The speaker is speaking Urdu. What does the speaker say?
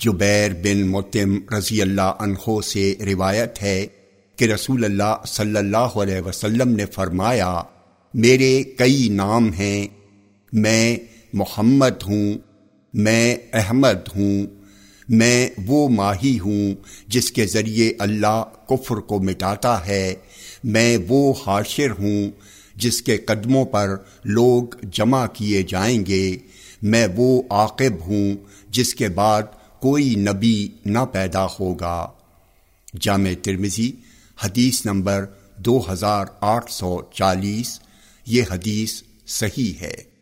جبیر بن متم رضی اللہ عنہ سے روایت ہے کہ رسول اللہ صلی اللہ علیہ وسلم نے فرمایا، میرے کئی نام ہیں، میں محمد ہوں، میں احمد ہوں، میں وہ ماہی ہوں جس کے ذریعے اللہ کفر کو مٹاتا ہے، میں وہ حاشر ہوں جس کے قدموں پر لوگ جمع کیے جائیں گے، میں وہ عاقب ہوں جس کے بعد کوئی نبی نہ پیدا ہوگا۔ جامع ترمزی حدیث نمبر دو ہزار آٹھ سو چالیس، یہ حدیث صحیح ہے۔